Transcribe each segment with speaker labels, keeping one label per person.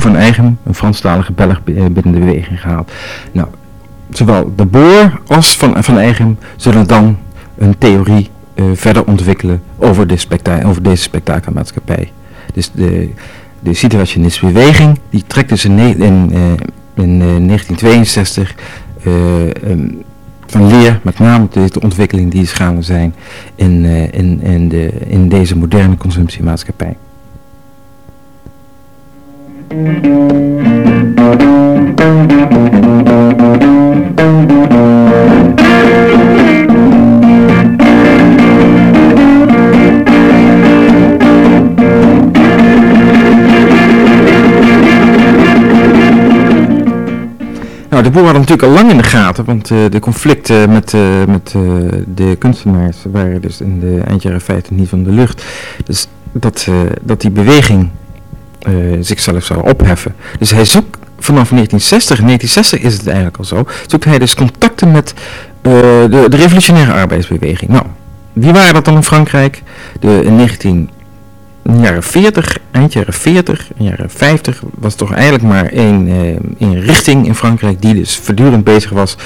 Speaker 1: van eigen, een Franstalige Belg binnen de beweging gehaald. Nou, zowel de Boer als van, van eigen zullen dan een theorie verder ontwikkelen over, de over deze spektakelmaatschappij. Dus de, de situationistische beweging, die trekt dus in, in, in 1962 um, van leer, met name de, ontwikkeling die is gaande zijn in, in, in, de, in deze moderne consumptiemaatschappij. Nou, de boer had natuurlijk al lang in de gaten, want uh, de conflicten met, uh, met uh, de kunstenaars waren dus in de eind jaren 50 niet van de lucht. Dus dat, dat die beweging zichzelf zou opheffen. Dus hij zoekt vanaf 1960, 1960 is het eigenlijk al zo, zoekt hij dus contacten met de, de revolutionaire arbeidsbeweging. Nou, wie waren dat dan in Frankrijk? De, in 19 in de jaren 40, eind jaren 40, in jaren 50 was toch eigenlijk maar één, eh, één richting in Frankrijk die dus voortdurend bezig was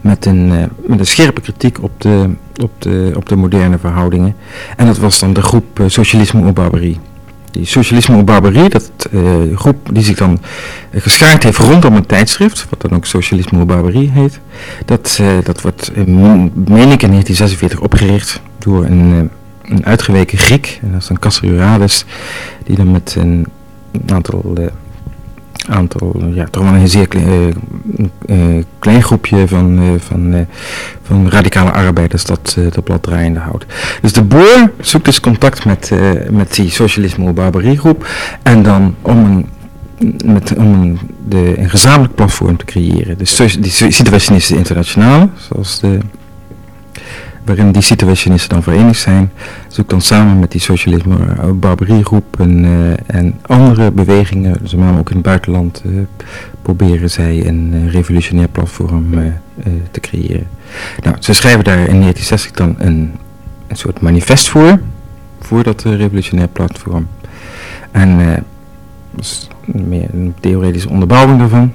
Speaker 1: met een, eh, met een scherpe kritiek op de, op, de, op de moderne verhoudingen. En dat was dan de groep eh, Socialisme ou Barbarie. Die Socialisme ou Barbarie, dat uh, groep die zich dan uh, geschaard heeft rondom een tijdschrift, wat dan ook Socialisme ou Barbarie heet. Dat, uh, dat wordt, meen ik, in 1946 opgericht door een een uitgeweken Griek, en dat is een Cassiurades, die dan met een aantal, aantal ja, toch wel een zeer klein, uh, klein groepje van, van, van radicale arbeiders dat, dat blad draaiende houdt. Dus de boer zoekt dus contact met, met die socialisme barbarie groep en dan om een met, om een, de, een gezamenlijk platform te creëren. Dus die situationisten internationaal, zoals de waarin die situationisten dan verenigd zijn, zoekt dan samen met die socialisme uh, barbariegroep en, uh, en andere bewegingen, zowel ook in het buitenland, uh, proberen zij een revolutionair platform te creëren. Nou, ze schrijven daar in 1960 dan een, een soort manifest voor, voor dat revolutionair platform. En dat is meer een theoretische onderbouwing daarvan.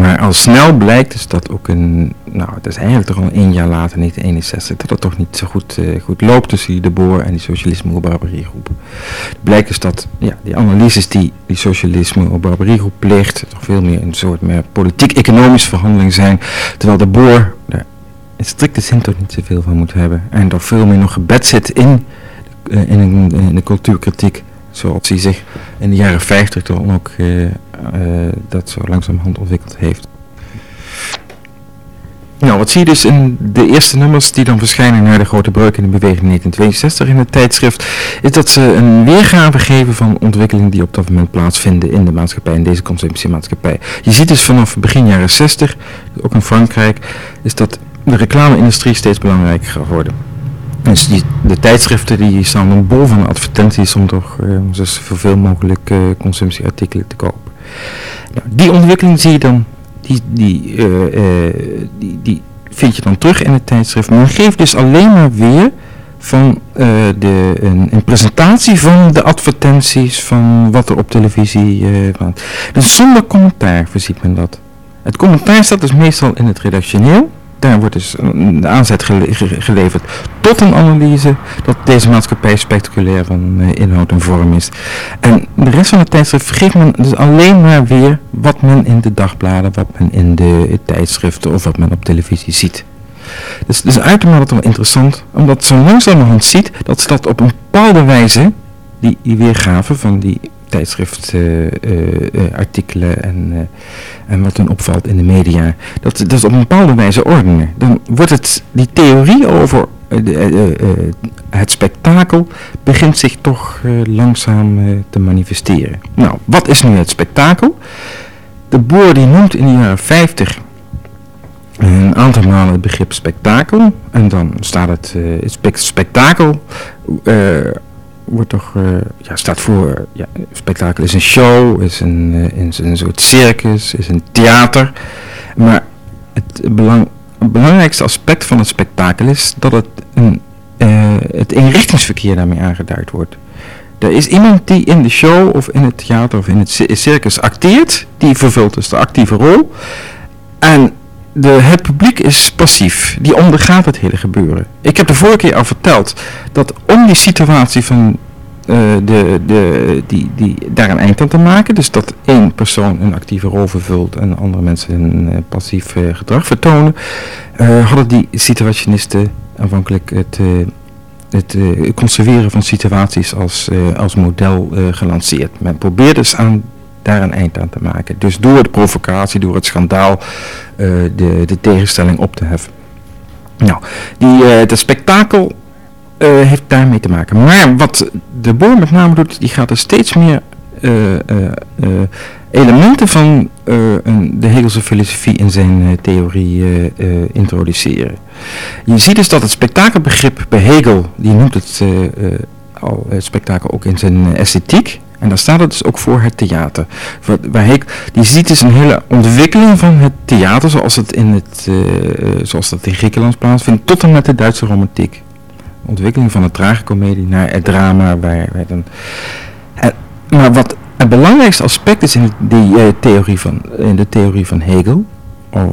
Speaker 1: Maar al snel blijkt dus dat ook een, nou het is eigenlijk toch al één jaar later, 1961, dat het toch niet zo goed, uh, goed loopt tussen de Boer en die socialisme barbariegroep. Het blijkt dus dat ja, die analyses die die socialisme barbariegroep pleegt, toch veel meer een soort meer politiek-economische verhandeling zijn, terwijl de Boer daar in strikte zin toch niet zoveel van moet hebben. En toch veel meer nog gebed zit in, uh, in, in de cultuurkritiek zoals hij zich in de jaren 50 dan ook uh, uh, dat zo langzamerhand ontwikkeld heeft. Nou, wat zie je dus in de eerste nummers die dan verschijnen na de grote breuk in de beweging 1962 in het tijdschrift, is dat ze een weergave geven van ontwikkelingen die op dat moment plaatsvinden in de maatschappij, in deze consumptiemaatschappij. Je ziet dus vanaf begin jaren 60, ook in Frankrijk, is dat de reclame-industrie steeds belangrijker geworden. Dus die, de tijdschriften die staan dan bol van advertenties om toch uh, zoveel mogelijk uh, consumptieartikelen te kopen. Nou, die ontwikkeling zie je dan, die, die, uh, die, die vind je dan terug in het tijdschrift. Maar geeft dus alleen maar weer van de, een, een, presentatie van de advertenties van wat er op televisie uh, Dus zonder commentaar voorziet men dat. Het commentaar staat dus meestal in het redactioneel daar wordt dus een aanzet geleverd tot een analyse dat deze maatschappij spectaculair van uh, inhoud en vorm is. En de rest van de tijdschrift vergeet men dus alleen maar weer wat men in de dagbladen, wat men in de tijdschriften of wat men op televisie ziet. Dus is uitermate wel interessant, omdat zo langzamerhand ziet dat ze dat op een bepaalde wijze, die, die weergave van die tijdschriftartikelen uh, uh, en, en wat dan opvalt in de media. Dat, dat is op een bepaalde wijze ordenen. Dan wordt het, die theorie over het spektakel begint zich toch langzaam te manifesteren. Nou, wat is nu het spektakel? De boer die noemt in de jaren 50 een aantal malen het begrip spektakel. En dan staat het, spektakel wordt toch, uh, ja, staat voor, ja, spektakel is een show, is een, uh, is een soort circus, is een theater. Maar het, belang, belangrijkste aspect van het spektakel is dat het, een, uh, het eenrichtingsverkeer daarmee aangeduid wordt. Er is iemand die in de show of in het theater of in het circus acteert. Die vervult dus de actieve rol. En de, het publiek is passief. Die ondergaat het hele gebeuren. Ik heb de vorige keer al verteld dat om die situatie van uh, de, de, die, die, daar een eind aan te maken. Dus dat één persoon een actieve rol vervult en andere mensen een uh, passief uh, gedrag vertonen. hadden die situationisten aanvankelijk het, het conserveren van situaties als, als model gelanceerd. Men probeerde dus aan daar een eind aan te maken. Dus door de provocatie, door het schandaal, de, de tegenstelling op te heffen. Nou, die, het spektakel uh, heeft daarmee te maken. Maar wat de Boer met name doet, die gaat er steeds meer elementen van een, de Hegelse filosofie in zijn theorie introduceren. Je ziet dus dat het spektakelbegrip bij Hegel, die noemt het al het spektakel ook in zijn esthetiek. En daar staat het dus ook voor het theater. Waar die ziet dus een hele ontwikkeling van het theater zoals, het in het, zoals dat in Griekenland plaatsvindt, tot en met de Duitse romantiek ontwikkeling van een tragicomedie naar het drama. Waar, waar dan, en, maar wat het belangrijkste aspect is in, die, theorie van, in de theorie van Hegel,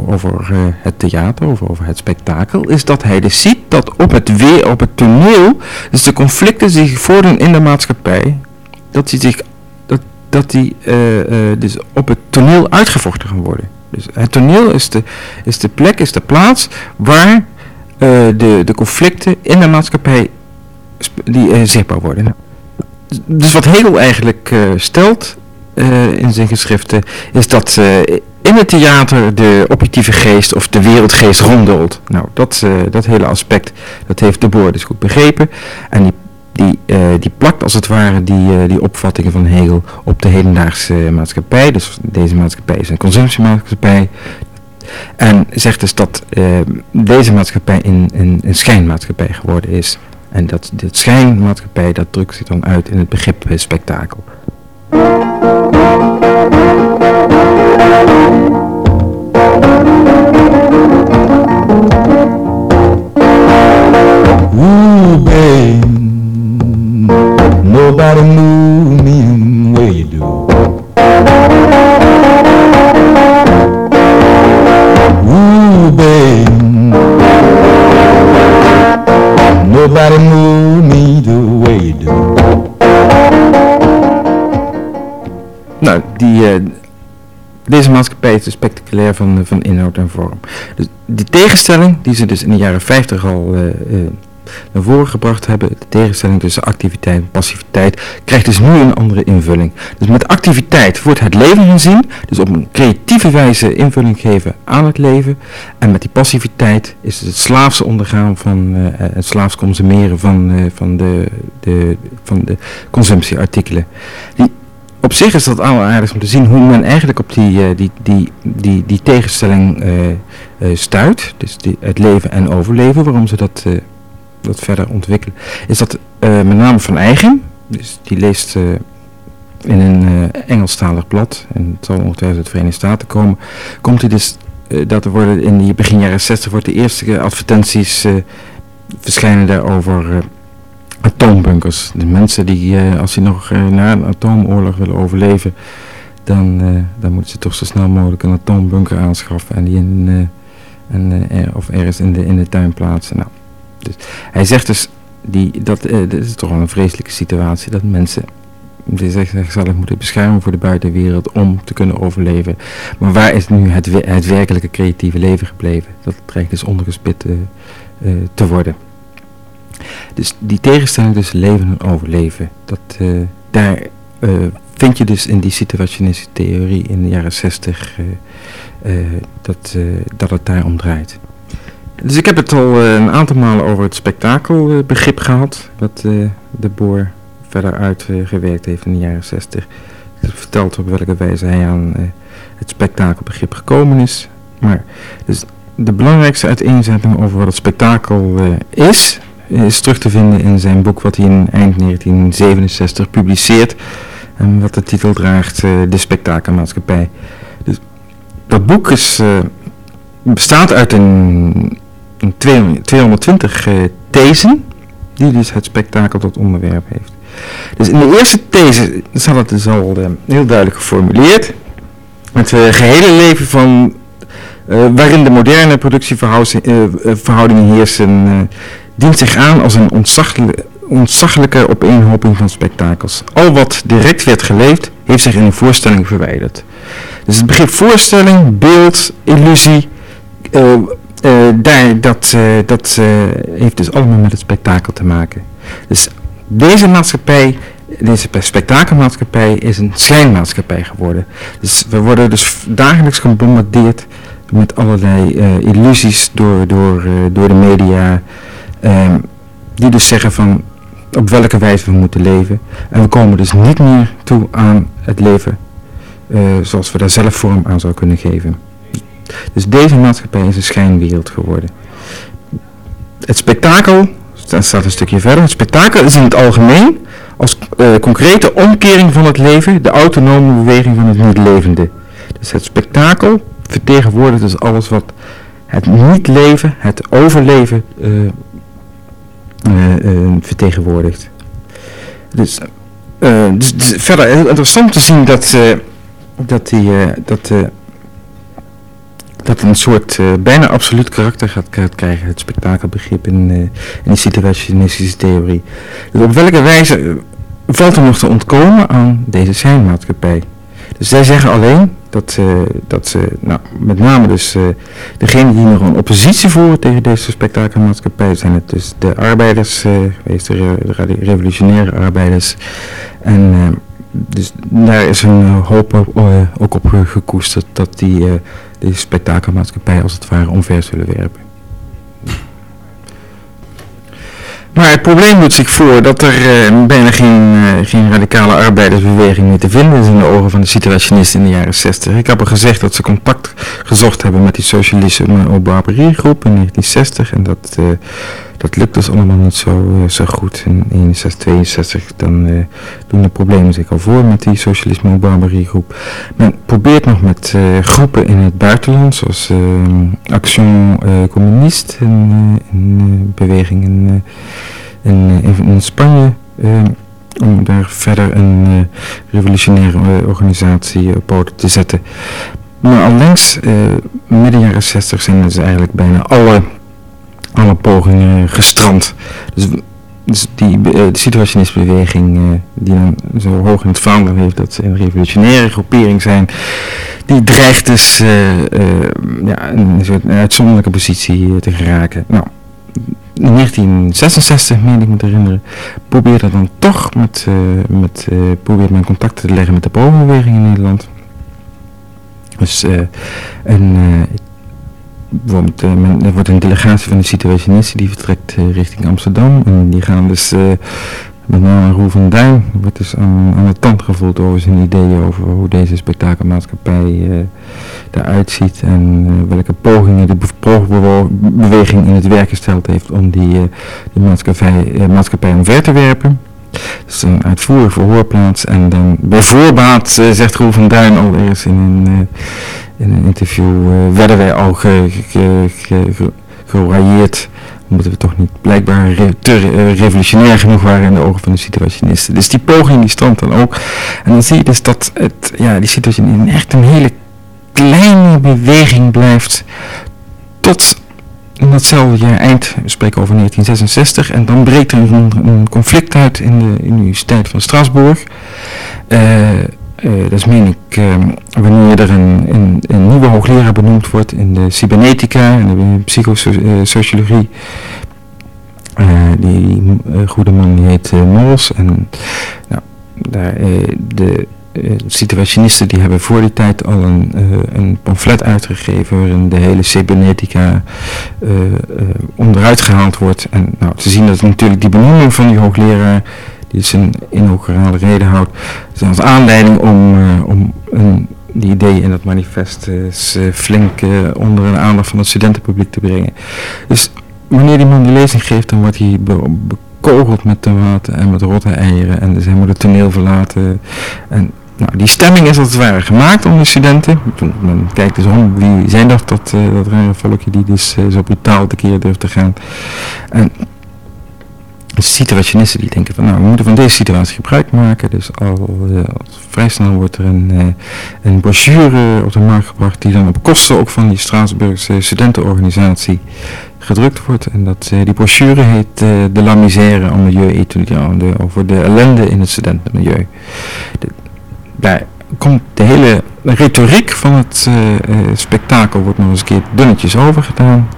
Speaker 1: over het theater, over, over het spektakel, is dat hij dus ziet dat op het, weer, op het toneel, dus de conflicten die zich voordoen in de maatschappij, dat die, zich, dat, dat die uh, dus op het toneel uitgevochten gaan worden. Dus het toneel is de, is de plek, is de plaats waar uh, de, de conflicten in de maatschappij die zichtbaar worden. Dus wat Hegel eigenlijk stelt in zijn geschriften is dat in het theater de objectieve geest of de wereldgeest rondelt. Nou, dat, dat hele aspect, dat heeft de Boer dus goed begrepen. En die, die, die plakt als het ware die, die opvattingen van Hegel op de hedendaagse maatschappij. Dus deze maatschappij is een consumptiemaatschappij. En zegt dus dat uh, deze maatschappij een, een, schijnmaatschappij geworden is. En dat dit schijnmaatschappij, dat drukt zich dan uit in het begrip spektakel. Nobody move me where you do. Nobody move me the way you do. Nou, die, uh, deze maatschappij is dus spectaculair van, van inhoud en vorm. Dus die tegenstelling, die ze dus in de jaren 50 al uh, uh, naar voren gebracht hebben, de tegenstelling tussen activiteit en passiviteit, krijgt dus nu een andere invulling. Dus met activiteit wordt het leven gezien, dus op een creatieve wijze invulling geven aan het leven. En met die passiviteit is het slaafse ondergaan van uh, het slaafs consumeren van, uh, van, de, de, van de consumptieartikelen. Die, op zich is dat aardig om te zien hoe men eigenlijk op die, uh, die, die, die, die tegenstelling stuit. Dus die, het leven en overleven, waarom ze dat dat verder ontwikkelen, is dat uh, met name van eigen, dus die leest uh, in een uh, Engelstalig blad, en het zal ongetwijfeld uit de Verenigde Staten komen, komt hij dus, dat er worden in die begin jaren 60 wordt de eerste advertenties verschijnen daarover atoombunkers. De mensen die, als ze nog na een atoomoorlog willen overleven, dan, dan moeten ze toch zo snel mogelijk een atoombunker aanschaffen en die in, er, of ergens in de, in de tuin plaatsen. Nou, dus hij zegt dus, die, dat, uh, dat is toch wel een vreselijke situatie, dat mensen zichzelf moeten beschermen voor de buitenwereld om te kunnen overleven. Maar waar is nu het, het werkelijke creatieve leven gebleven? Dat dreigt dus ondergespit te worden. Dus die tegenstelling tussen leven en overleven, dat, daar vind je dus in die situationistische theorie in de jaren 60 dat, dat het daar om draait. Dus ik heb het al uh, een aantal malen over het spektakelbegrip gehad. Wat uh, de Boer verder uitgewerkt heeft in de jaren 60. Hij vertelt op welke wijze hij aan uh, het spektakelbegrip gekomen is. Maar dus de belangrijkste uiteenzetting over wat het spektakel is, is terug te vinden in zijn boek wat hij in eind 1967 publiceert. En wat de titel draagt, De Spektakelmaatschappij. Dus dat boek is, bestaat uit een 220 uh, thesen, die dus het spektakel tot onderwerp heeft. Dus in de eerste these staat het dus al heel duidelijk geformuleerd. Het gehele leven van waarin de moderne productieverhoudingen heersen, dient zich aan als een ontzaglijke, ontzaglijke opeenhoping van spektakels. Al wat direct werd geleefd, heeft zich in een voorstelling verwijderd. Dus het begrip voorstelling, beeld, illusie, daar, dat, uh, dat heeft dus allemaal met het spektakel te maken. Dus deze maatschappij, deze spektakelmaatschappij is een schijnmaatschappij geworden. Dus we worden dus dagelijks gebombardeerd met allerlei illusies door, door, door de media. Ehm, die dus zeggen van op welke wijze we moeten leven. En we komen dus niet meer toe aan het leven zoals we daar zelf vorm aan zouden kunnen geven. Dus deze maatschappij is een schijnwereld geworden. Het spektakel, dat staat een stukje verder, het spektakel is in het algemeen als uh, concrete omkering van het leven de autonome beweging van het niet-levende. Dus het spektakel vertegenwoordigt dus alles wat het niet-leven, het overleven uh, vertegenwoordigt. Dus, dus, dus, verder interessant te zien dat dat, die, dat, dat een soort uh, bijna absoluut karakter gaat, krijgen, het spektakelbegrip in, in de situationistische theorie. Dus op welke wijze valt er nog te ontkomen aan deze schijnmaatschappij? Dus zij zeggen alleen dat, uh, dat ze, nou, met name dus degenen die nog een oppositie voeren tegen deze spektakelmaatschappij zijn het dus de arbeiders, uh, de, revolutionaire arbeiders en dus daar is een eh, hoop op, ook op gekoesterd dat die, die spektakelmaatschappij als het ware omver zullen werpen. Maar het probleem doet zich voor dat er uh, bijna geen, geen radicale arbeidersbeweging meer te vinden is in de ogen van de situationisten in de jaren 60. Ik heb al gezegd dat ze contact gezocht hebben met die socialisme op groep in 1960 en dat dat lukt dus allemaal niet zo, uh, zo goed. In 61, 62 dan uh, doen de problemen zich al voor met die socialisme en barbariegroep. Men probeert nog met uh, groepen in het buitenland, zoals Action Communist, een, beweging in, in, Spanje, om daar verder een revolutionaire organisatie op poten te zetten. Maar al langs midden jaren 60 zijn dus eigenlijk bijna alle alle pogingen gestrand. Dus, dus die uh, de situationistbeweging uh, die dan zo hoog in het vaandel heeft dat ze een revolutionaire groepering zijn, die dreigt dus uh, ja, een soort uitzonderlijke positie te geraken. Nou, in 1966, meen ik me te herinneren, probeerde dan toch met, met probeert men contact te leggen met de bovenbeweging in Nederland. Dus, en bijvoorbeeld, uh, er wordt een delegatie van de situationisten die vertrekt uh, richting Amsterdam. En die gaan dus, uh, met name Roel van Duin, wordt dus aan, de tand gevoeld over zijn ideeën over hoe deze spektakelmaatschappij eruit ziet. En welke pogingen de beweging in het werk gesteld heeft om die, die maatschappij, maatschappij omver te werpen. Dus een uitvoerig verhoorplaats en dan bijvoorbeeld zegt Roel van Duin al eerst in een, in een interview uh, werden wij al gerailleerd omdat we toch niet blijkbaar te revolutionair genoeg waren in de ogen van de situationisten. Dus die poging die stond dan ook. En dan zie je dus dat het, ja, die situatie echt een hele kleine beweging blijft tot in datzelfde jaar eind, we spreken over 1966, en dan breekt er een, conflict uit in de Universiteit van Straatsburg. Uh, uh, dat is meen ik uh, wanneer er een, nieuwe hoogleraar benoemd wordt in de cybernetica en de psychosociologie. Uh, die goede man die heet Mols en nou, daar, de situationisten die hebben voor die tijd al een, een pamflet uitgegeven waarin de hele cybernetica onderuit gehaald wordt. En nou, te zien dat natuurlijk die benoeming van die hoogleraar die zijn inaugurale reden houdt, is als aanleiding om, om een, die ideeën in dat manifest flink onder de aandacht van het studentenpubliek te brengen. Dus wanneer die man die lezing geeft, dan wordt hij bekogeld met tomaten en met rotte eieren en dus hij moet het toneel verlaten. En nou, die stemming is als het ware gemaakt onder de studenten. Men kijkt dus om, wie zijn dat, dat, dat rare volkje die dus zo brutaal tekeer durft te gaan. En situationisten die denken van nou, we moeten van deze situatie gebruik maken. Dus al vrij snel wordt er een, een brochure op de markt gebracht die dan op kosten ook van die Straatsburgse studentenorganisatie gedrukt wordt. En dat, die brochure heet De la misère en milieu étudiant, over de ellende in het studentenmilieu. De, daar komt de hele retoriek van het uh, spektakel wordt nog eens een keer dunnetjes overgedaan.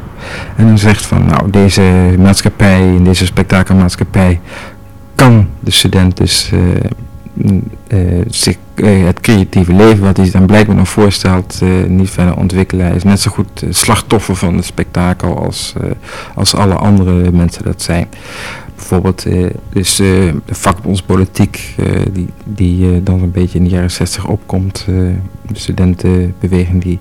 Speaker 1: En dan zegt van, nou, deze maatschappij, deze spektakelmaatschappij, kan de student dus zich, het creatieve leven wat hij zich dan blijkbaar nog voorstelt niet verder ontwikkelen. Hij is net zo goed slachtoffer van het spektakel als, als alle andere mensen dat zijn. Bijvoorbeeld uh, dus, de vakbondspolitiek uh, die, die dan een beetje in de jaren 60 opkomt. de studentenbeweging die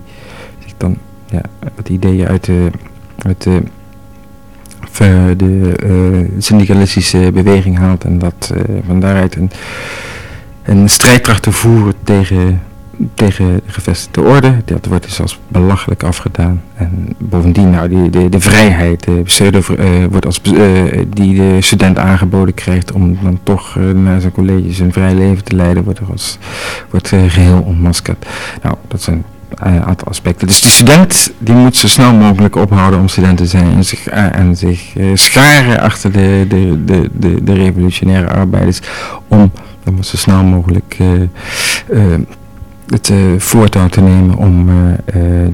Speaker 1: zich dan ja, wat ideeën uit de, uit de, de syndicalistische beweging haalt. En dat van daaruit een, een strijd tracht te voeren tegen tegen de gevestigde orde. Dat wordt dus als belachelijk afgedaan. En bovendien, nou, die, de, de vrijheid, de pseudo, uh, wordt als, uh, die de student aangeboden krijgt om dan toch naar zijn colleges een vrij leven te leiden, wordt, als, wordt geheel ontmaskerd. Nou, dat zijn een aantal aspecten. Dus die student die moet zo snel mogelijk ophouden om student te zijn en zich, en zich scharen achter de, de, de, de, de revolutionaire arbeiders om dan zo snel mogelijk het uh, voortouw te nemen om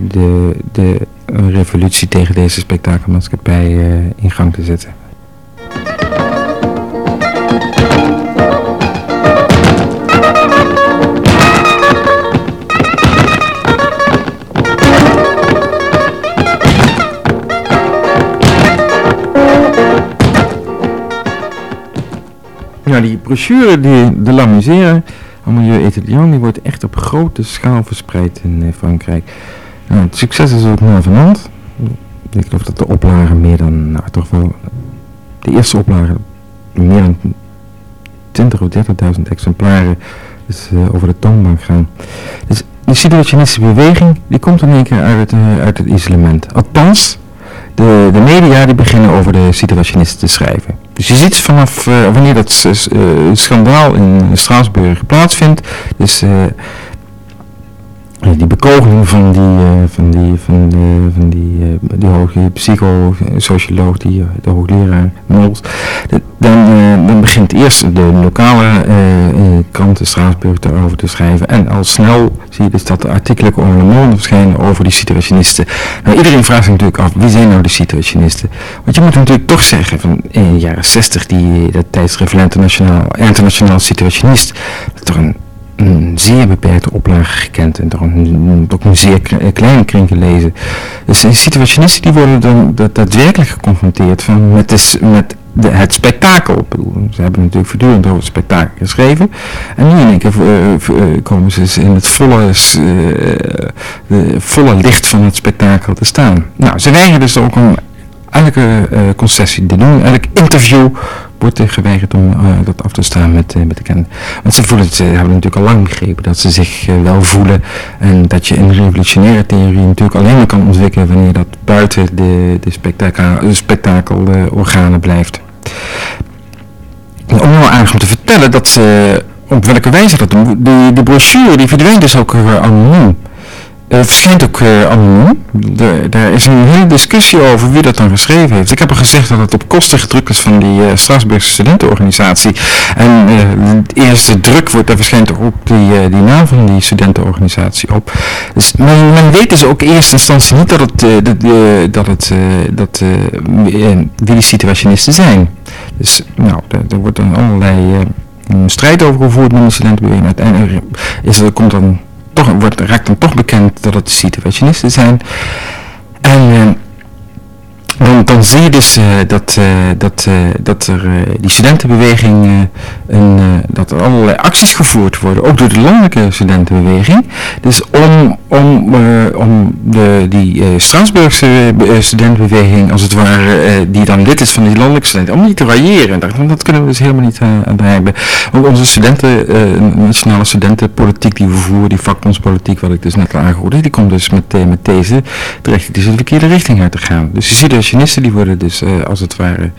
Speaker 1: de, de revolutie tegen deze spektakelmaatschappij in gang te zetten. Nou, die brochure die de la Misère milieu étudiant, die wordt echt op grote schaal verspreid in eh, Frankrijk. Nou, het succes is ook naar vanand. Ik geloof dat de oplage meer dan, nou toch wel, de eerste oplage meer dan 20 of 30.000 exemplaren is uh, over de toonbank gaan. Dus de situationistische beweging, die komt in één keer uit het, uh, uit het isolement. Althans, de, de media die beginnen over de situationisten te schrijven. Dus je ziet vanaf uh, wanneer dat uh, schandaal in Straatsburg plaatsvindt, dus uh, die bekogeling van die, van die, van de, van die, uh, die hoge psychosocioloog, die, de hoogleraar Mols, dan, dan begint eerst de lokale kranten Straatsburg erover te schrijven. En al snel zie je dus dat de artikelen over Le Monde verschijnen over die situationisten. Nou, iedereen vraagt zich natuurlijk af, wie zijn nou de situationisten? Want je moet natuurlijk toch zeggen, van in de jaren 60, die, dat tijdschrift Internationaal, Internationaal Situationist, dat toch een een zeer beperkte oplage gekend en toch een, ook een zeer kleine kring gelezen. Dus situationisten die worden dan daadwerkelijk geconfronteerd van met, met de, het spektakel. Ze hebben natuurlijk voortdurend over het spektakel geschreven. En nu in één keer uh, komen ze in het volle, volle licht van het spektakel te staan. Nou, ze weigeren dus ook om elke concessie te doen, elk interview wordt er geweigerd om uh, dat af te staan met, uh, met de kennis. Want ze voelen, ze hebben natuurlijk al lang begrepen dat ze zich uh, wel voelen en dat je een revolutionaire theorie natuurlijk alleen maar kan ontwikkelen wanneer dat buiten de, de, spektakel, spektakelorganen blijft. Om nou aardig om te vertellen dat ze op welke wijze dat doen. De, brochure die verdwijnt dus ook anoniem. Het verschijnt ook uh, anoniem. Daar is een hele discussie over wie dat dan geschreven heeft. Ik heb al gezegd dat het op kosten gedrukt is van die uh, Strasbourgse studentenorganisatie. En uh, eerste druk wordt, daar verschijnt ook die, die naam van die studentenorganisatie op. Dus men, men weet dus ook in eerste instantie niet dat het, dat het, dat, wie die situationisten zijn. Dus nou, er wordt dan allerlei strijd over gevoerd met de studentenbeweging. Uiteindelijk is er, komt dan toch, wordt, raakt dan toch bekend dat het situationisten zijn. En uh, dan, dan zie je dus uh, dat, uh, dat, dat er die studentenbeweging, een, dat er allerlei acties gevoerd worden, ook door de landelijke studentenbeweging. Dus om om, om de, die Straatsburgse studentenbeweging, als het ware, die dan lid is van die landelijke studenten, om die te variëren. Dat, dat kunnen we dus helemaal niet aan hebben. Want onze studenten, nationale studentenpolitiek die we voeren, die vakbondspolitiek, wat ik dus net al aangehoord die komt dus met, met deze terecht, die is de verkeerde richting uit te gaan. Dus die die worden dus, als het ware,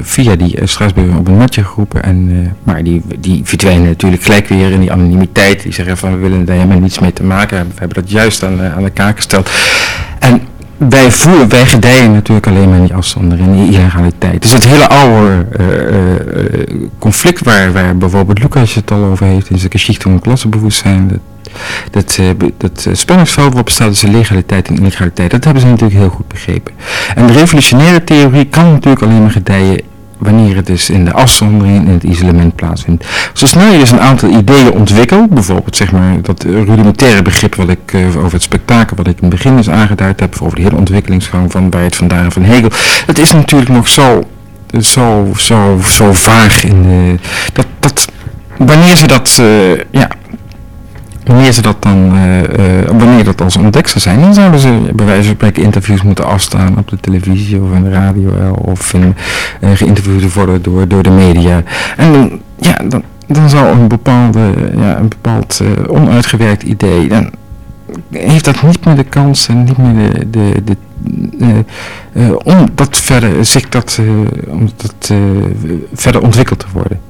Speaker 1: via die Straatsburg op een matje geroepen. En, maar die, die verdwijnen natuurlijk gelijk weer in die anonimiteit. Die zeggen van we willen daar helemaal niets mee te maken hebben. We hebben dat juist aan, aan de kaak gesteld. En wij, gedijen natuurlijk alleen maar in die afzondering, in die illegaliteit. Dus het hele oude uh, uh, conflict waar, waar bijvoorbeeld Lucas het al over heeft in zijn geschichte en klassenbewustzijn, dat, dat, dat spanningsveld waarop staat tussen legaliteit en illegaliteit, dat hebben ze natuurlijk heel goed begrepen. En de revolutionaire theorie kan natuurlijk alleen maar gedijen wanneer het dus in de afzondering in het isolement plaatsvindt. Zo snel je dus een aantal ideeën ontwikkelt, bijvoorbeeld zeg maar dat rudimentaire begrip wat ik uh, over het spektakel, wat ik in het begin dus aangeduid heb, over de hele ontwikkelingsgang van bij het vandaan van Hegel, dat is natuurlijk nog zo, zo, zo, zo vaag in dat, dat wanneer ze dat, uh, ja, wanneer ze dat dan, uh, uh, wanneer dat als zijn, dan zouden ze bij wijze van spreken interviews moeten afstaan op de televisie of in de radio of in, uh, geïnterviewd worden door, door de media. En dan, ja, dan, dan zou een, bepaalde, ja, een bepaald onuitgewerkt idee, dan heeft dat niet meer de kans en niet meer de, de, de om dat verder, zich dat, om dat verder ontwikkeld te worden.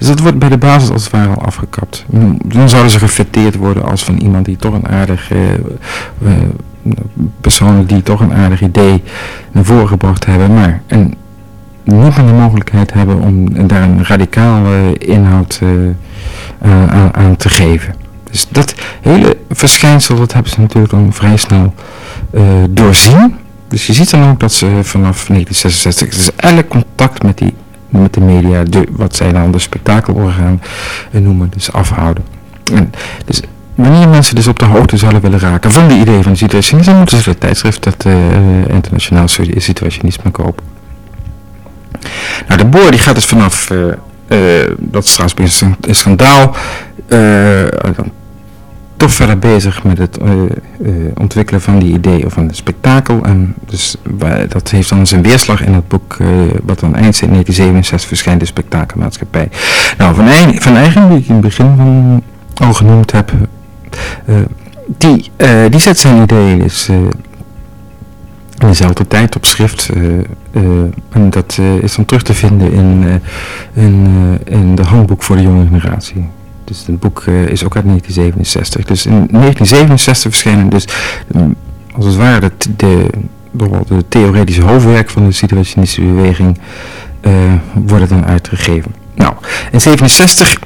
Speaker 1: Dus dat wordt bij de basis als het ware al afgekapt. Dan zouden ze gefeteerd worden als van iemand die toch een aardig uh, uh, personen die toch een aardig idee naar voren gebracht hebben, maar en niet meer de mogelijkheid hebben om daar een radicale inhoud uh, aan, aan, te geven. Dus dat hele verschijnsel, dat hebben ze natuurlijk dan vrij snel doorzien. Dus je ziet dan ook dat ze vanaf 1966, dus elk contact met die met de media, de, wat zij dan de spektakelorgaan noemen, dus afhouden. En dus wanneer mensen dus op de hoogte zouden willen raken van de idee van situationisme, dan moeten ze het tijdschrift dat uh, internationaal situationisme kopen. Nou, de boer die gaat dus vanaf uh, uh, dat Straatsburg schandaal toch verder bezig met het uh, uh, ontwikkelen van die ideeën van het spektakel. En dus dat heeft dan zijn weerslag in het boek uh, wat dan eind 1967 verschijnt, de spektakelmaatschappij. Nou, van, eigen, van die ik in het begin van al genoemd heb, die, die zet zijn ideeën dus in dezelfde tijd op schrift. en dat is dan terug te vinden in, in, in de handboek voor de jonge generatie. Dus het boek uh, is ook uit 1967. Dus in 1967 verschenen dus um, als het ware de, de, de, theoretische hoofdwerk van de situationistische beweging uh, worden dan uitgegeven. Nou, in 67,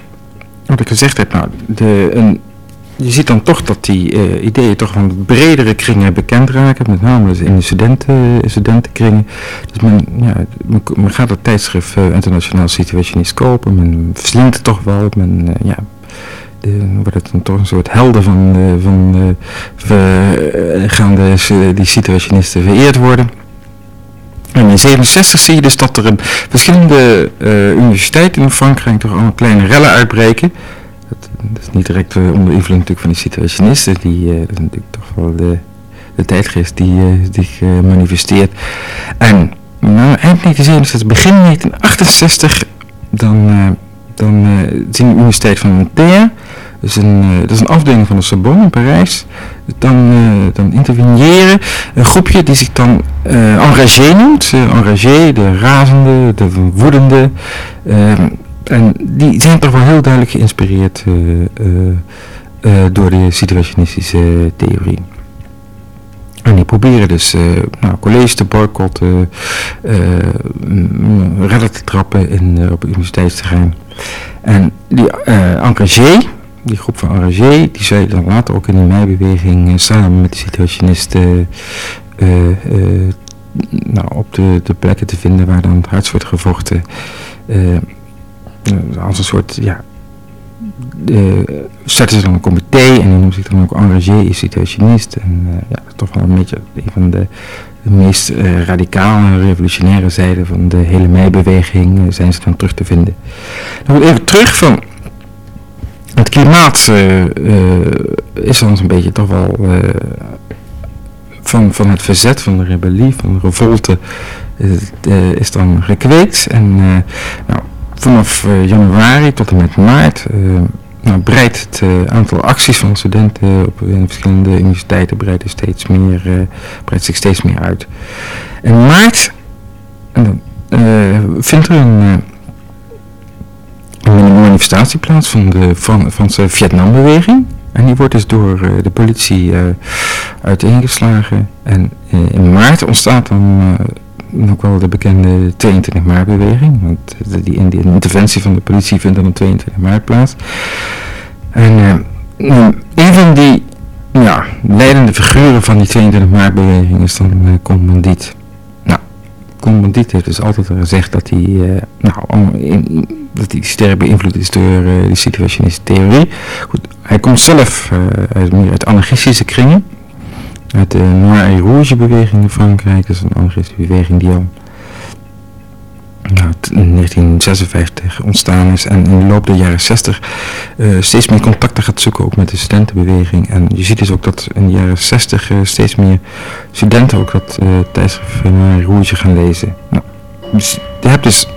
Speaker 1: wat ik gezegd heb, nou, de, een, je ziet dan toch dat die uh, ideeën toch van bredere kringen bekend raken, met name dus in de studenten, studentenkringen. Dus men, ja, men, gaat het tijdschrift Internationaal Situationist kopen, men verslindt het toch wel, men, ja, wordt het dan toch een soort helden van, uh, van uh, gaan de, die situationisten vereerd worden. En in 67 zie je dus dat er in verschillende universiteiten in Frankrijk toch allemaal kleine rellen uitbreken. Dat, dat is niet direct onder invloed natuurlijk van die situationisten, die, dat is natuurlijk toch wel de, de tijdgeest die zich manifesteert. En nou, eind 1967, begin 1968, dan dan uh, zien de Universiteit van Nanterre, is, een, uh, dat is een afdeling van de Sorbonne in Parijs, dan, uh, dan interveneren een groepje die zich dan Enragé noemt. Enragé, de razende, de woedende. Ehm, en die zijn toch wel heel duidelijk geïnspireerd door de situationistische theorie. En die proberen dus uh, nou, college te boycotten, uh, redden te trappen in, op universiteitsterrein. En die uh, Engagé, die groep van Engagé, die zei dan later ook in de meibeweging samen met de situationisten nou, op de, de plekken te vinden waar dan het hardst wordt gevochten. als een soort, ja, zetten ze dan een comité en die noemt zich dan ook Engagé situationist. En ja, toch wel een beetje een van de meest uh, radicale, revolutionaire zijde van de hele meibeweging uh, zijn ze dan terug te vinden. Dan even terug van het klimaat is dan een beetje toch wel van, van het verzet, van de rebellie, van de revolte, is dan gekweekt. En nou, vanaf januari tot en met maart nou, breidt het uh, aantal acties van studenten op verschillende universiteiten breidt, steeds meer, breidt zich steeds meer uit. In maart vindt er een, een, manifestatie plaats van de van, Franse Vietnambeweging. En die wordt dus door de politie uiteengeslagen. En in maart ontstaat dan ook wel de bekende 22 maart-beweging. Want die, die interventie van de politie vindt dan op 22 maart plaats. En uh, een van die ja, leidende figuren van die 22 maart-beweging is dan uh, Commandiet. Nou, Commandiet heeft dus altijd gezegd dat hij, nou, dat hij sterk beïnvloed is door de situationistische theorie. Goed, hij komt zelf uit, uit anarchistische kringen uit de Noir Rouge beweging in Frankrijk. Dat is een anarchistische beweging die al in 1956 ontstaan is en in de loop der jaren 60 uh, eh, steeds meer contacten gaat zoeken ook met de studentenbeweging. En je ziet dus ook dat in de jaren 60 uh, eh, steeds meer studenten ook dat uh, tijdschrift et Rouge gaan lezen. Nou, dus je hebt dus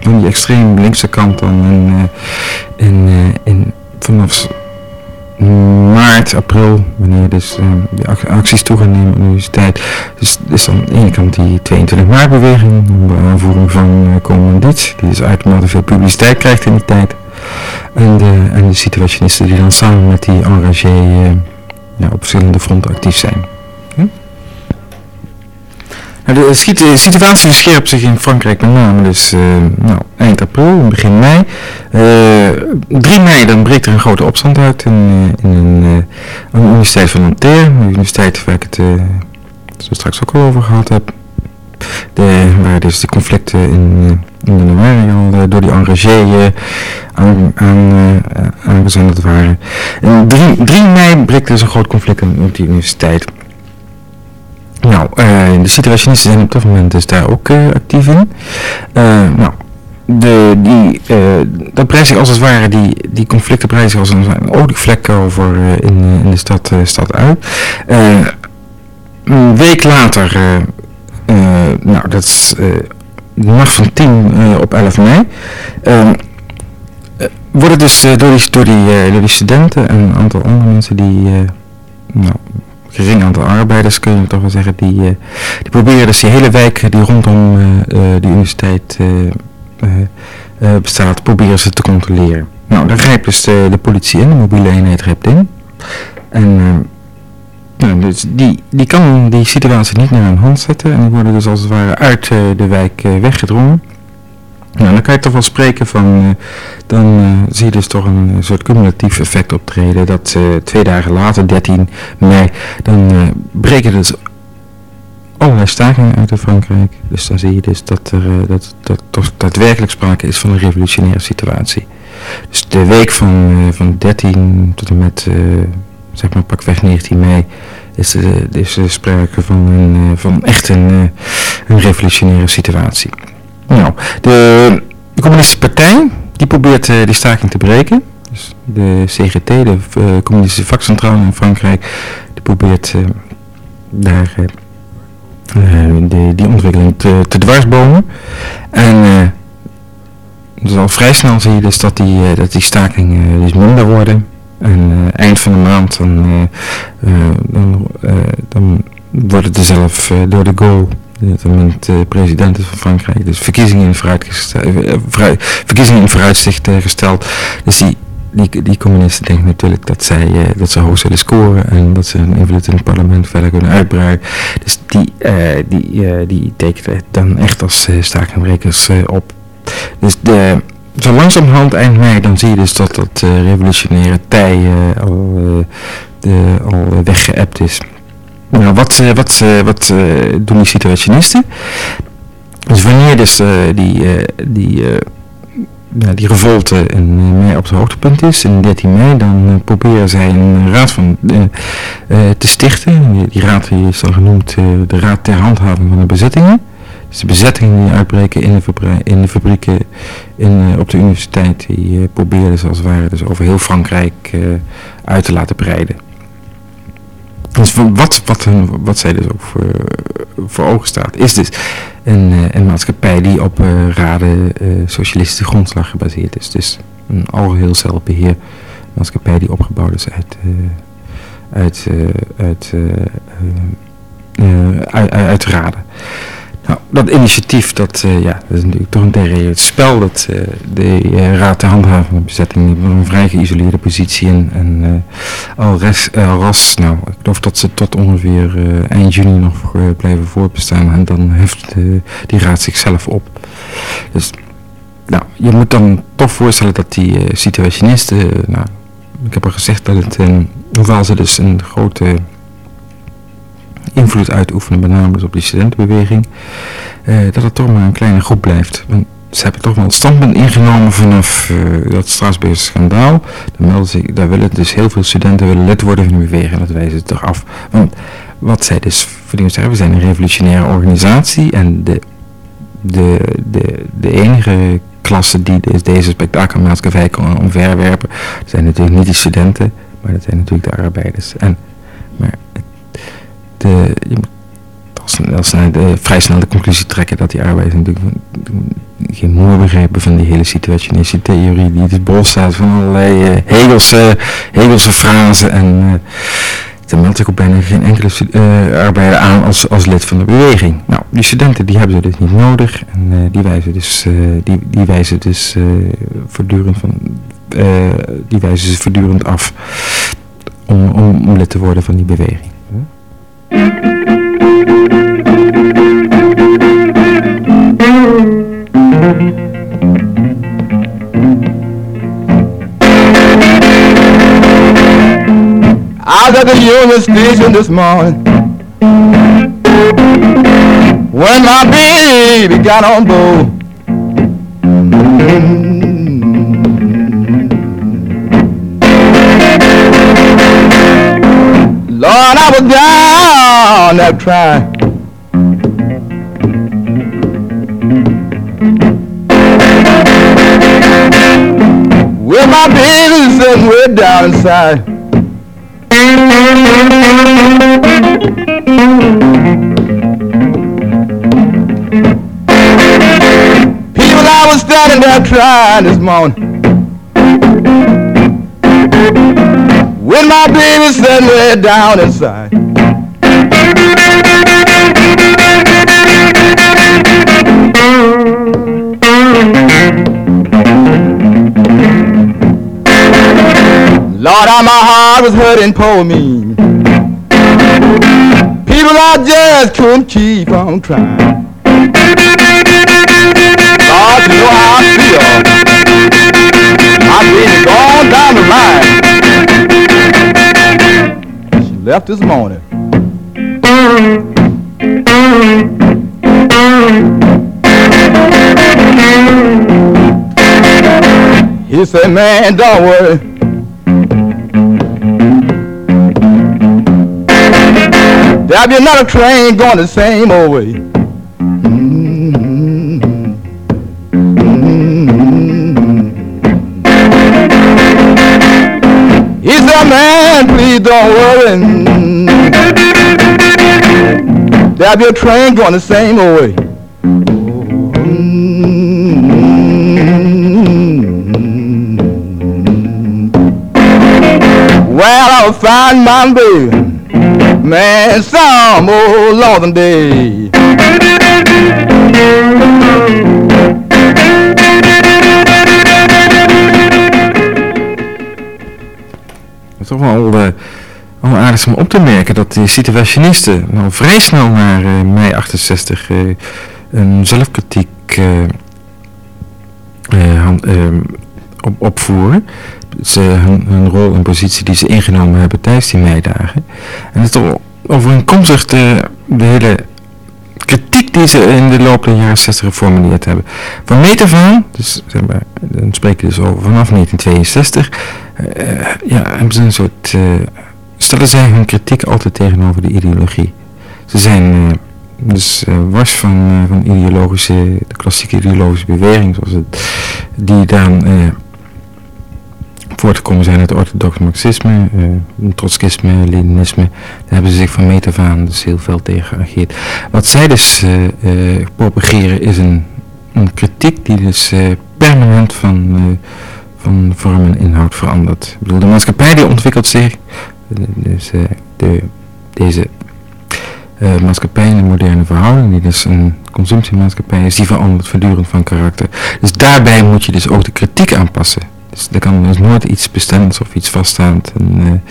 Speaker 1: van die extreem linkse kant dan in, in, in, vanaf maart, april, wanneer dus uh, de acties toe gaan nemen aan de universiteit. Dus is dan aan de ene kant die 22 maart beweging, onder aanvoering van uh, die dus uitermate veel publiciteit krijgt in die tijd. En de, en de situationisten die dan samen met die enragé ja, op verschillende fronten actief zijn. Nou, de situatie verscherpt zich in Frankrijk met name dus uh, nou, eind april, begin mei. Uh, eh, 3 mei dan breekt er een grote opstand uit in, in een, aan Universiteit van Nanterre, de universiteit waar ik het zo straks ook al over gehad heb. De, waar dus de conflicten in, in januari al door die enragé aan, aan, aangezenderd waren. En 3, 3 mei breekt dus een groot conflict op die universiteit. Nou, uh, de situationisten zijn op dat moment dus daar ook uh, actief in. Uh, nou, de, die, dat breidt zich als het ware, die, die conflicten zich als een, olievlek over in, in de stad, stad uit. een week later, nou dat is de nacht van 10 op 11 mei, worden dus door, die, door, die, door die studenten en een aantal andere mensen die nou, gering aantal arbeiders, kun je toch wel zeggen, die, uh, die proberen dus die hele wijk die rondom uh, de universiteit bestaat, proberen ze te controleren. Nou, daar grijpt dus de, politie in, de mobiele eenheid grijpt in. En nou, dus die, die kan die situatie niet naar een hand zetten en die worden dus als het ware uit de wijk weggedrongen. Nou, dan kan je toch wel spreken van, uh, dan uh, zie je dus toch een soort cumulatief effect optreden. Dat twee dagen later, 13 mei, dan breken dus allerlei stakingen uit in Frankrijk. Dus dan zie je dus dat er dat, dat toch daadwerkelijk sprake is van een revolutionaire situatie. Dus de week van, van 13 tot en met, zeg maar pakweg 19 mei, is er, er sprake van, een, van echt een, een revolutionaire situatie. Nou, de, Communistische Partij, die probeert uh, die staking te breken. Dus de CGT, de uh, Communistische Vakcentrale in Frankrijk, die probeert uh, daar die ontwikkeling te, dwarsbomen. En dus al vrij snel zie je dus dat die, dat die stakingen dus minder worden. En eind van de maand dan, dan, dan worden er zelf door de goal moment uh, president is van Frankrijk. Dus verkiezingen in, uh, verkiezingen in vooruitzicht uh, gesteld. Dus die, die, communisten denken natuurlijk dat, zij, dat ze hoog zullen scoren en dat ze hun invloed in het parlement verder kunnen uitbreiden. Dus die, die, die tekenen dan echt als stakenbrekers op. Dus de, zo langzamerhand eind mei dan zie je dus dat dat revolutionaire tij al weggeëpt is. Nou, wat, eh, wat, eh, wat eh, doen die situationisten? Dus wanneer dus die, die, nou, die revolte in mei op het hoogtepunt is, in 13 mei, dan proberen zij een raad van, te stichten. Die, die, raad is dan genoemd de Raad ter Handhaving van de Bezittingen. Dus de bezettingen die uitbreken in de, fabrieken in, op de universiteit, die probeerden ze als het ware dus over heel Frankrijk uit te laten breiden. Wat, wat, wat zij dus ook voor, voor ogen staat, is dus een, een maatschappij die op raden socialistische grondslag gebaseerd is. Dus een algeheel zelfbeheer maatschappij die opgebouwd is uit, uit, uit, uit, uit raden. Nou, dat initiatief, dat, uh, ja, dat is natuurlijk toch een tegen het spel dat uh, de uh, Raad de Handhavende Bezetting een vrij geïsoleerde positie. En al, res, al ras, nou, ik geloof dat ze tot ongeveer eind juni nog blijven voortbestaan. En dan heft die Raad zichzelf op. Dus, nou, je moet dan toch voorstellen dat die situationisten, nou, ik heb al gezegd dat het, hoewel ze dus een grote invloed uitoefenen, met name dus op die studentenbeweging, uh, dat het toch maar een kleine groep blijft. Ze hebben toch wel een standpunt ingenomen vanaf uh, dat Straatsburgse schandaal. Daar, willen dus heel veel studenten willen lid worden van de beweging dat wijzen ze toch af. Want wat zij dus verdienen zeggen, we zijn een revolutionaire organisatie en de, de, de, de enige klasse die dus deze spektakelmaatschappij kan omverwerpen, zijn natuurlijk niet die studenten, maar dat zijn natuurlijk de arbeiders. En, de, je moet vrij snel de conclusie trekken dat die arbeiders natuurlijk geen moer begrepen van die hele situationistische theorie die dus bol staat van allerlei uh, Hegelse, Hegelse frasen en uh, meldt zich ook bijna geen enkele uh, arbeider aan als, als lid van de beweging. Nou, die studenten die hebben ze dus niet nodig en die wijzen dus, die, die wijzen dus voortdurend van, die wijzen ze voortdurend af om, om, om lid te worden van die beweging. I was at the Union Station this morning when my baby got on board. Lord, I was down that track. With my baby sitting way down inside. People, I was standing there trying this morning. With my baby sitting way down inside. Lord, how my heart was hurting, poor me. People, I just couldn't keep on trying. Lord, you know how I feel. My baby gone down the line left this morning. He said, man, don't worry. There'll be another train going the same old way. He said, man, please don't worry. There'll be a train going the same old way. Well, I'll find my baby, man, some old northern day. toch wel uh, al aardig om op te merken dat die situationisten nou vrij snel naar uh, mei 68 uh, een zelfkritiek op, opvoeren. Ze, hun, rol en positie die ze ingenomen hebben tijdens die meidagen. En het overeenkomstig de, de hele kritiek die ze in de loop der jaren 60 geformuleerd hebben. Van meet af aan, dus zeg maar, dan spreken we dus over vanaf 1962, uh, ja, hebben ze een soort, stellen zij hun kritiek altijd tegenover de ideologie. Ze zijn, uh, dus was van, van ideologische, de klassieke ideologische beweging, zoals het, die dan voortgekomen zijn uit orthodox marxisme, uh, trotskisme, leninisme. Daar hebben ze zich van meet af aan dus heel veel tegen geageerd. Wat zij dus propageren is een, een, kritiek die dus permanent van, van vorm en inhoud verandert. Ik bedoel, de maatschappij die ontwikkelt zich, dus de, deze maatschappij in de moderne verhouding, die dus een consumptiemaatschappij is, die verandert voortdurend van karakter. Dus daarbij moet je dus ook de kritiek aanpassen. Dus er kan dus nooit iets bestemd of iets vaststaand en,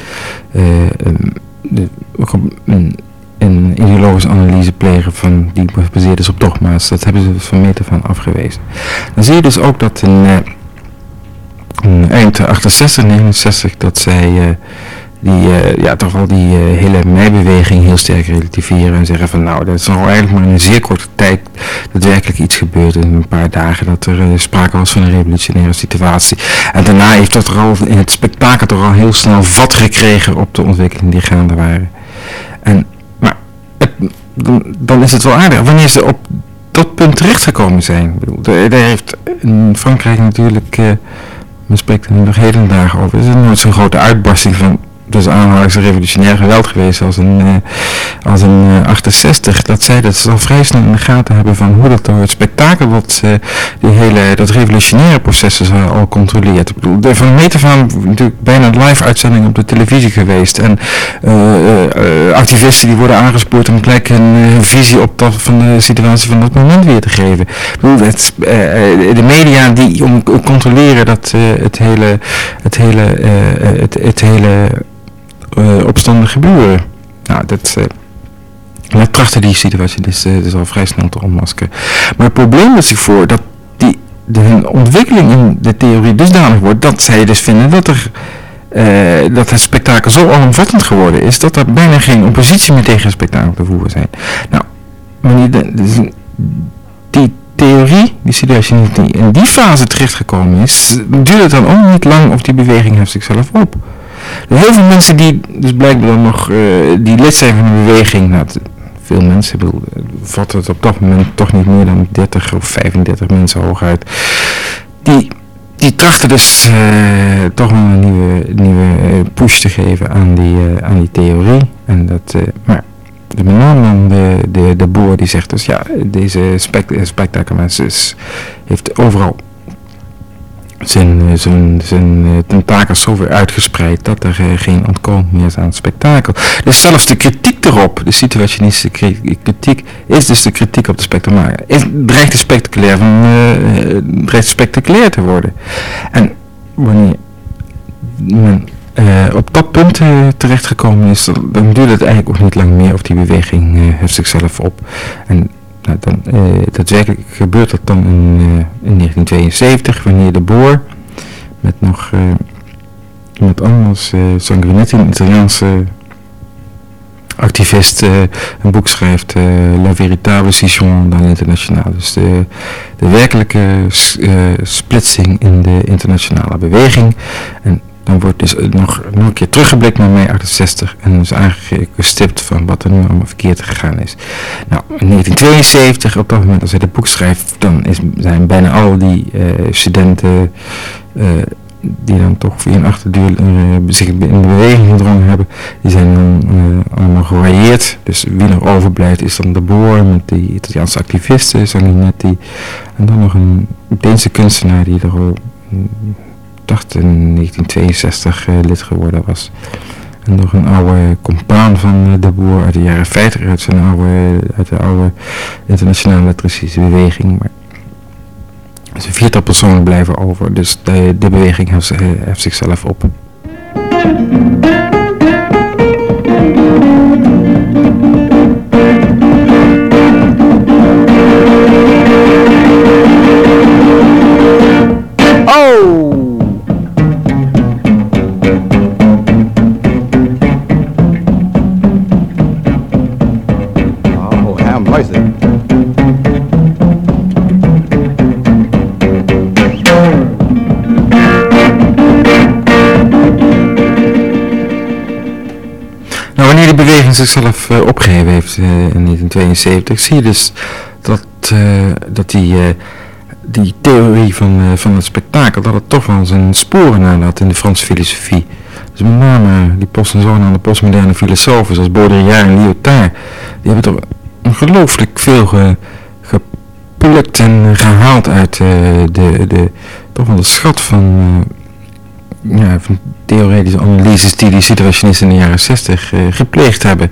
Speaker 1: uh, een, een, ideologische analyse plegen van, die gebaseerd is op dogma's. Dat hebben ze van meter van afgewezen. Dan zie je dus ook dat uh, in eind 68, 69 dat zij die uh, ja, toch wel die uh, hele meibeweging heel sterk relativeren en zeggen van nou, dat is al eigenlijk maar in een zeer korte tijd daadwerkelijk iets gebeurd. In een paar dagen dat er uh, sprake was van een revolutionaire situatie. En daarna heeft dat er al in het spektakel toch al heel snel vat gekregen op de ontwikkeling die gaande waren. En, maar het, dan, dan, is het wel aardig. Wanneer ze op dat punt terechtgekomen zijn. Er, heeft in Frankrijk natuurlijk... men spreekt er nu nog hele dagen over. Er is nooit zo'n grote uitbarsting van dus aanhalingstekens revolutionair geweld geweest als een, uh, als een uh, 68. Dat zij dat ze al vrij snel in de gaten hebben van hoe dat door het spektakel wat die hele, dat revolutionaire proces al controleert. Ik bedoel, van meet af aan natuurlijk bijna live uitzending op de televisie geweest. En activisten die worden aangespoord om gelijk een visie op dat, van de situatie van dat moment weer te geven. Bedoel, het, de media die om, controleren dat het hele, het hele, het, het hele uh, opstanden gebeuren. Nou, dat, uh, wij trachten die situatie dus, uh, dus al vrij snel te ontmaskeren. Maar het probleem is zich voor dat die, de ontwikkeling in de theorie dusdanig wordt dat zij dus vinden dat er dat het spektakel zo alomvattend geworden is dat er bijna geen oppositie meer tegen het spektakel te voeren zijn. Nou, die, die theorie, die situatie die in die fase terechtgekomen is, duurt het dan ook niet lang of die beweging heeft zichzelf op. Heel veel mensen die dus blijkbaar nog uh, die lid zijn van de beweging, nou, veel mensen, bedoel, vatten het op dat moment toch niet meer dan 30 of 35 mensen hooguit, die, die trachten dus uh, toch een nieuwe, nieuwe push te geven aan die, aan die theorie. En dat, maar de met de, de, de boer die zegt dus ja, deze spect heeft overal zijn, eh, zijn, zijn eh, tentakels zo ver uitgespreid dat er eh, geen ontkomen meer is aan het spektakel. Dus zelfs de kritiek erop, de situationistische kritiek, is dus de kritiek op de spectaculair. Is, dreigt spectaculair, van, dreigt spectaculair te worden. En wanneer men op dat punt terechtgekomen is, dan duurt het eigenlijk ook niet lang meer of die beweging heft zichzelf op. En nou, dan, uh, daadwerkelijk gebeurt dat dan in, uh, in 1972, wanneer de Boer met nog uh, iemand anders, Sanguinetti, een Italiaanse activist, een boek schrijft, La véritable scission dans l'internationale. Dus de, de werkelijke splitsing in de internationale beweging. En dan wordt dus nog, nog een keer teruggeblikt naar mei 68 en dus eigenlijk gestipt van wat er nu allemaal verkeerd gegaan is. Nou, in 1972, op dat moment als hij het boek schrijft, dan is, zijn bijna al die uh, studenten uh, die dan toch via een achterdeur uh, zich in beweging gedrongen hebben, die zijn dan allemaal gevarieerd. Dus wie nog overblijft is dan de Boer met die Italiaanse activisten, Sanguinetti, en dan nog een Deense kunstenaar die er al dacht in 1962 eh, lid geworden was. En nog een oude compaan van eh, de boer uit de jaren 50, uit, zijn oude, uit de oude internationale elektrische beweging. Maar er zijn viertal personen blijven over, dus de, beweging eh, heeft zichzelf op. Oh! Zichzelf uh, opgeheven heeft in 1972, zie je dus dat, dat die, die theorie van, van het spektakel, dat het toch wel zijn sporen nalaat in de Franse filosofie. Dus met name die post- en zogenaamde postmoderne filosofen zoals Baudrillard en Lyotard, die hebben toch ongelooflijk veel ge, geplukt en gehaald uit de, de, toch wel de schat van ja, van theoretische analyses die die situationisten in de jaren 60 uh, eh, gepleegd hebben.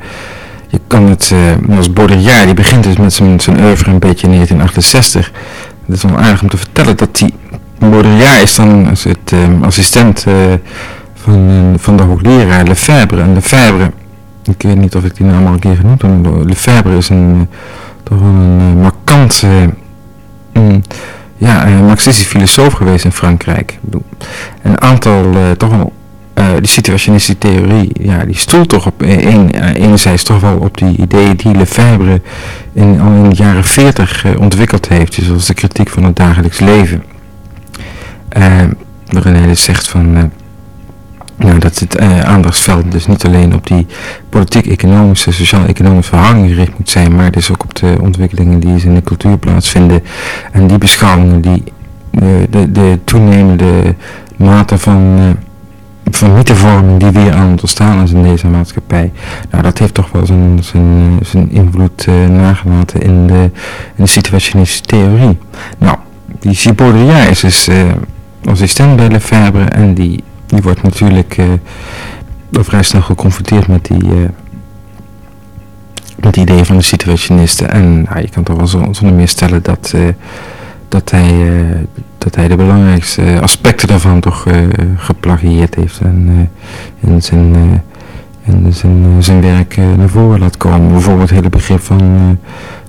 Speaker 1: Je kan het, uh, als Baudrillard, die begint dus met zijn, zijn oeuvre een beetje in 1968. Het is wel aardig om te vertellen dat die Baudrillard is dan het, uh, assistent van, van de hoogleraar Lefebvre. En Lefebvre, ik weet niet of ik die naam al een keer genoemd heb, Lefebvre is een, toch een markant... Mm, ja, een filosoof geweest in Frankrijk. Een aantal, toch wel, uh, die situationistische theorie, ja, die stoelt toch op, een, enerzijds toch wel op die ideeën die Lefebvre in, al in de jaren 40 ontwikkeld heeft, dus de kritiek van het dagelijks leven. waarin hij dus zegt van nou, dat het aandachtsveld dus niet alleen op die politiek-economische, sociaal-economische verhoudingen gericht moet zijn, maar dus ook op de ontwikkelingen die in de cultuur plaatsvinden en die beschouwingen die de, de toenemende mate van, uh, van mythevorming die weer aan ontstaan is in deze maatschappij. Nou, dat heeft toch wel zijn, zijn invloed nagelaten in de, in de situationistische theorie. Nou, die Cibaudrillard is dus assistent bij Lefebvre en die die wordt natuurlijk uh, vrij snel geconfronteerd met die, uh, met ideeën van de situationisten. En nou, je kan toch wel zonder meer stellen dat, uh, dat, hij, dat hij de belangrijkste aspecten daarvan toch geplagieerd heeft. En in zijn, in zijn, zijn werk naar voren laat komen. Bijvoorbeeld het hele begrip van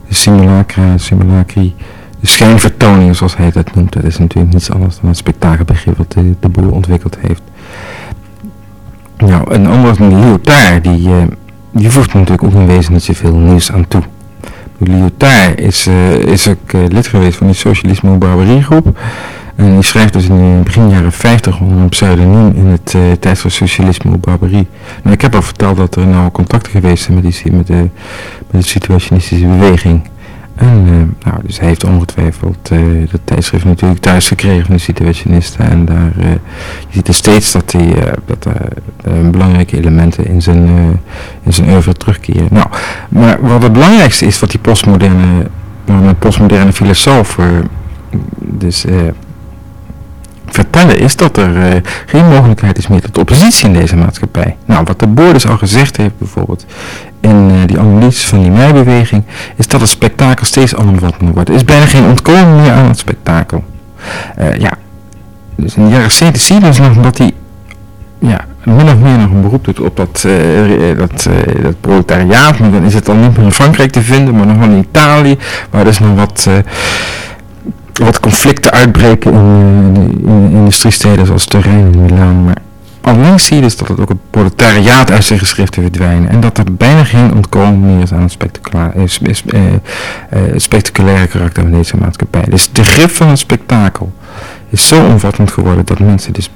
Speaker 1: simulacra, simulacri de schijnvertoning, zoals hij dat noemt, dat is natuurlijk niets anders dan het spektakelbegrip wat de, de boer ontwikkeld heeft. Nou, een ander Lyotard, die, die voegt natuurlijk ook in wezen niet zoveel nieuws aan toe. Lyotard is, uh, is ook uh, lid geweest van de Socialisme Barbarie groep. En die schrijft dus in begin jaren 50 onder een pseudoniem in het uh, tijdschrift Socialisme Barbarie. Nou, ik heb al verteld dat er nou contacten geweest zijn met, die, met, de, met de situationistische beweging. En uh, nou, dus heeft ongetwijfeld uh, dat tijdschrift natuurlijk thuis gekregen van de situationisten. En daar, uh, je ziet er steeds dat, dat belangrijke elementen in zijn, in zijn oeuvre terugkeren. Nou, maar wat het belangrijkste is wat die postmoderne, postmoderne filosoof dus vertellen is dat er geen mogelijkheid is meer tot oppositie in deze maatschappij. Nou, wat de Boer dus al gezegd heeft bijvoorbeeld in uh, die analyse van die meibeweging, is dat het spektakel steeds omvattender wordt. Er is bijna geen ontkomen meer aan het spektakel. Uh, ja, dus in de jaren 70 zie je dus nog dat hij ja, min of meer nog een beroep doet op dat, dat, dat proletariaat. Maar dan is het dan niet meer in Frankrijk te vinden, maar nog wel in Italië, waar dus nog wat wat conflicten uitbreken in, in, in industriesteden zoals Turijn en Milaan. Maar alleen zie je dus dat het ook het proletariaat uit zijn geschriften verdwijnen. En dat er bijna geen ontkomen meer is aan het spectaculaire, eh, eh, spectaculaire karakter van deze maatschappij. Dus de grip van het spektakel is zo omvattend geworden dat mensen dus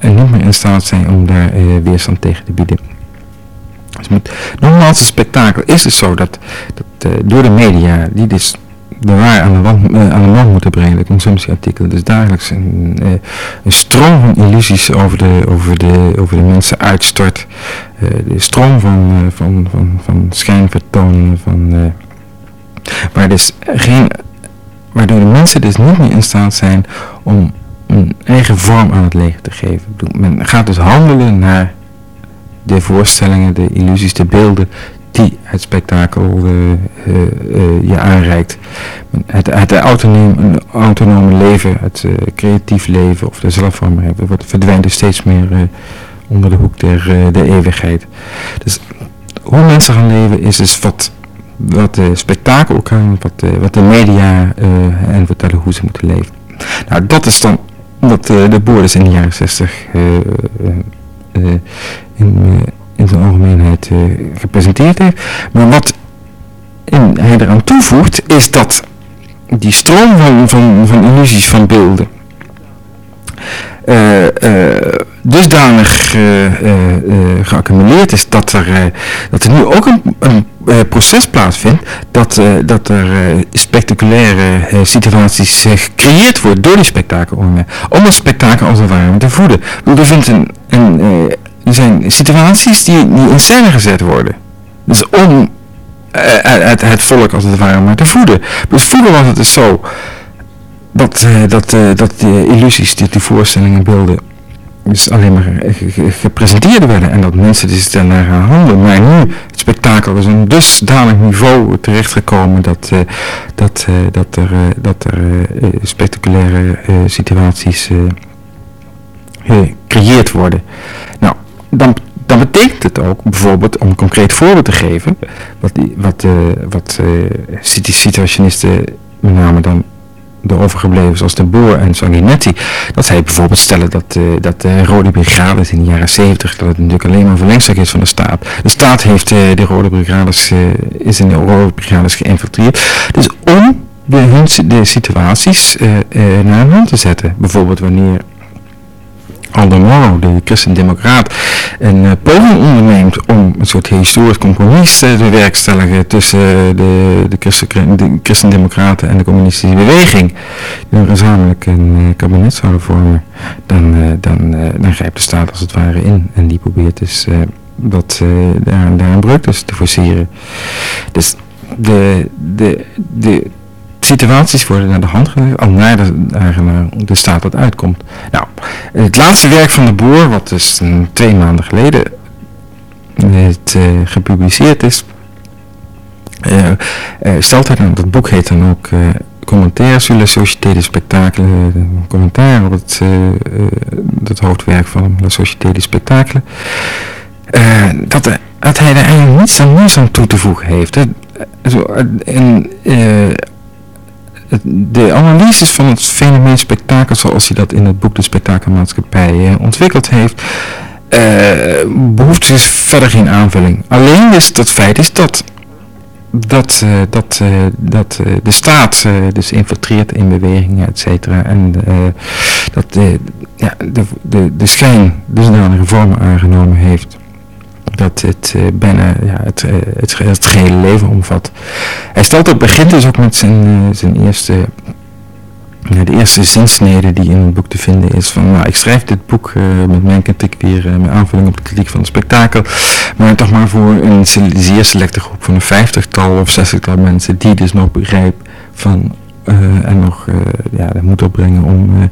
Speaker 1: niet meer in staat zijn om daar uh, weerstand tegen te bieden. Dus met, nogmaals, het spektakel is dus zo dat, dat door de media, die dus de waar aan de, wand, uh, aan de moeten brengen, de consumptieartikelen. Dus dagelijks een, uh, een stroom van illusies over de, over de, over de mensen uitstort. Uh, de stroom van, van, van, van schijnvertoningen, van, waar dus geen, waardoor de mensen dus niet meer in staat zijn om een eigen vorm aan het leven te geven. Men gaat dus handelen naar de voorstellingen, de illusies, de beelden die het spektakel uh, uh, je aanreikt. Het, het autonome, autonome leven, het creatief leven of de zelfvorming wordt, verdwijnt dus steeds meer onder de hoek der, der eeuwigheid. Dus hoe mensen gaan leven is dus wat, wat de spektakel kan, wat, wat de media en vertellen hoe ze moeten leven. Nou, dat is dan wat de boerders in de jaren 60 in in zijn algemeenheid uh, gepresenteerd heeft. Maar wat hij eraan toevoegt is dat die stroom van, van, van illusies van beelden dusdanig geaccumuleerd is dat er, dat er nu ook een, een proces plaatsvindt dat, dat er spectaculaire situaties gecreëerd worden door die spektakelormen om het spektakel als het ware te voeden. Er, vindt een, een, er zijn situaties die, die in scène gezet worden. Dus om het, het, volk als het ware maar te voeden. Dus vroeger was het dus zo dat, dat, dat de illusies, die, die voorstellingen, beelden dus alleen maar gepresenteerd werden en dat mensen dus daarna gaan handelen. Maar nu, het spektakel is een dusdanig niveau terechtgekomen dat, uh, dat, uh, dat er, uh, dat er spectaculaire situaties gecreëerd worden. Dan, dan betekent het ook, bijvoorbeeld, om een concreet voorbeeld te geven, wat, die, wat, wat situationisten met name dan de overgebleven zoals de Boer en Sanguinetti, dat zij bijvoorbeeld stellen dat, uh, dat de Rode Brigades in de jaren 70, dat het natuurlijk alleen maar een verlengstuk is van de staat. De staat heeft uh, de Rode Brigades, uh, is in de Rode Brigades geïnfiltreerd. Dus om de, hun, situaties naar hand te zetten. Bijvoorbeeld wanneer Aldo Moro, de christendemocraat, een uh, poging onderneemt om een soort historisch compromis te bewerkstelligen tussen de, de, de christendemocraten en de communistische beweging, die gezamenlijk een uh, kabinet zouden vormen, dan, uh, dan, dan grijpt de staat als het ware in en die probeert dus dat, daar, daar een breuk tussen te forceren. Dus de, de, de, situaties worden naar de hand gelegd, al naar de, naar de staat dat uitkomt. Nou, het laatste werk van de boer, wat dus twee maanden geleden het, uh, gepubliceerd is, uh, uh, stelt hij dan, dat boek heet dan ook Commentaire sur la Société de Spectacle, commentaar op het, hoofdwerk van La Société de Spectacle, dat, dat hij er eigenlijk niets aan nieuws aan toe te voegen heeft. Hè. En, de analyses van het fenomeen spektakel zoals hij dat in het boek De Spektakelmaatschappij eh, ontwikkeld heeft, uh, behoeft dus verder geen aanvulling. Alleen is het feit is dat, dat, uh, dat, dat de staat dus infiltreert in bewegingen, et cetera, en dat ja, de, de, de schijn dusdanige vormen aangenomen heeft dat het uh, bijna ja, het, uh, het, het, gehele leven omvat. Hij stelt op, begint dus ook met zijn, uh, zijn eerste, de eerste zinsnede die in het boek te vinden is van, nou, ik schrijf dit boek met mijn kritiek weer, mijn aanvulling op de kritiek van het spektakel, maar toch maar voor een zeer selecte groep van een vijftigtal of zestigtal mensen die dus nog begrijpen van uh, en nog uh, ja, de moed opbrengen om, uh,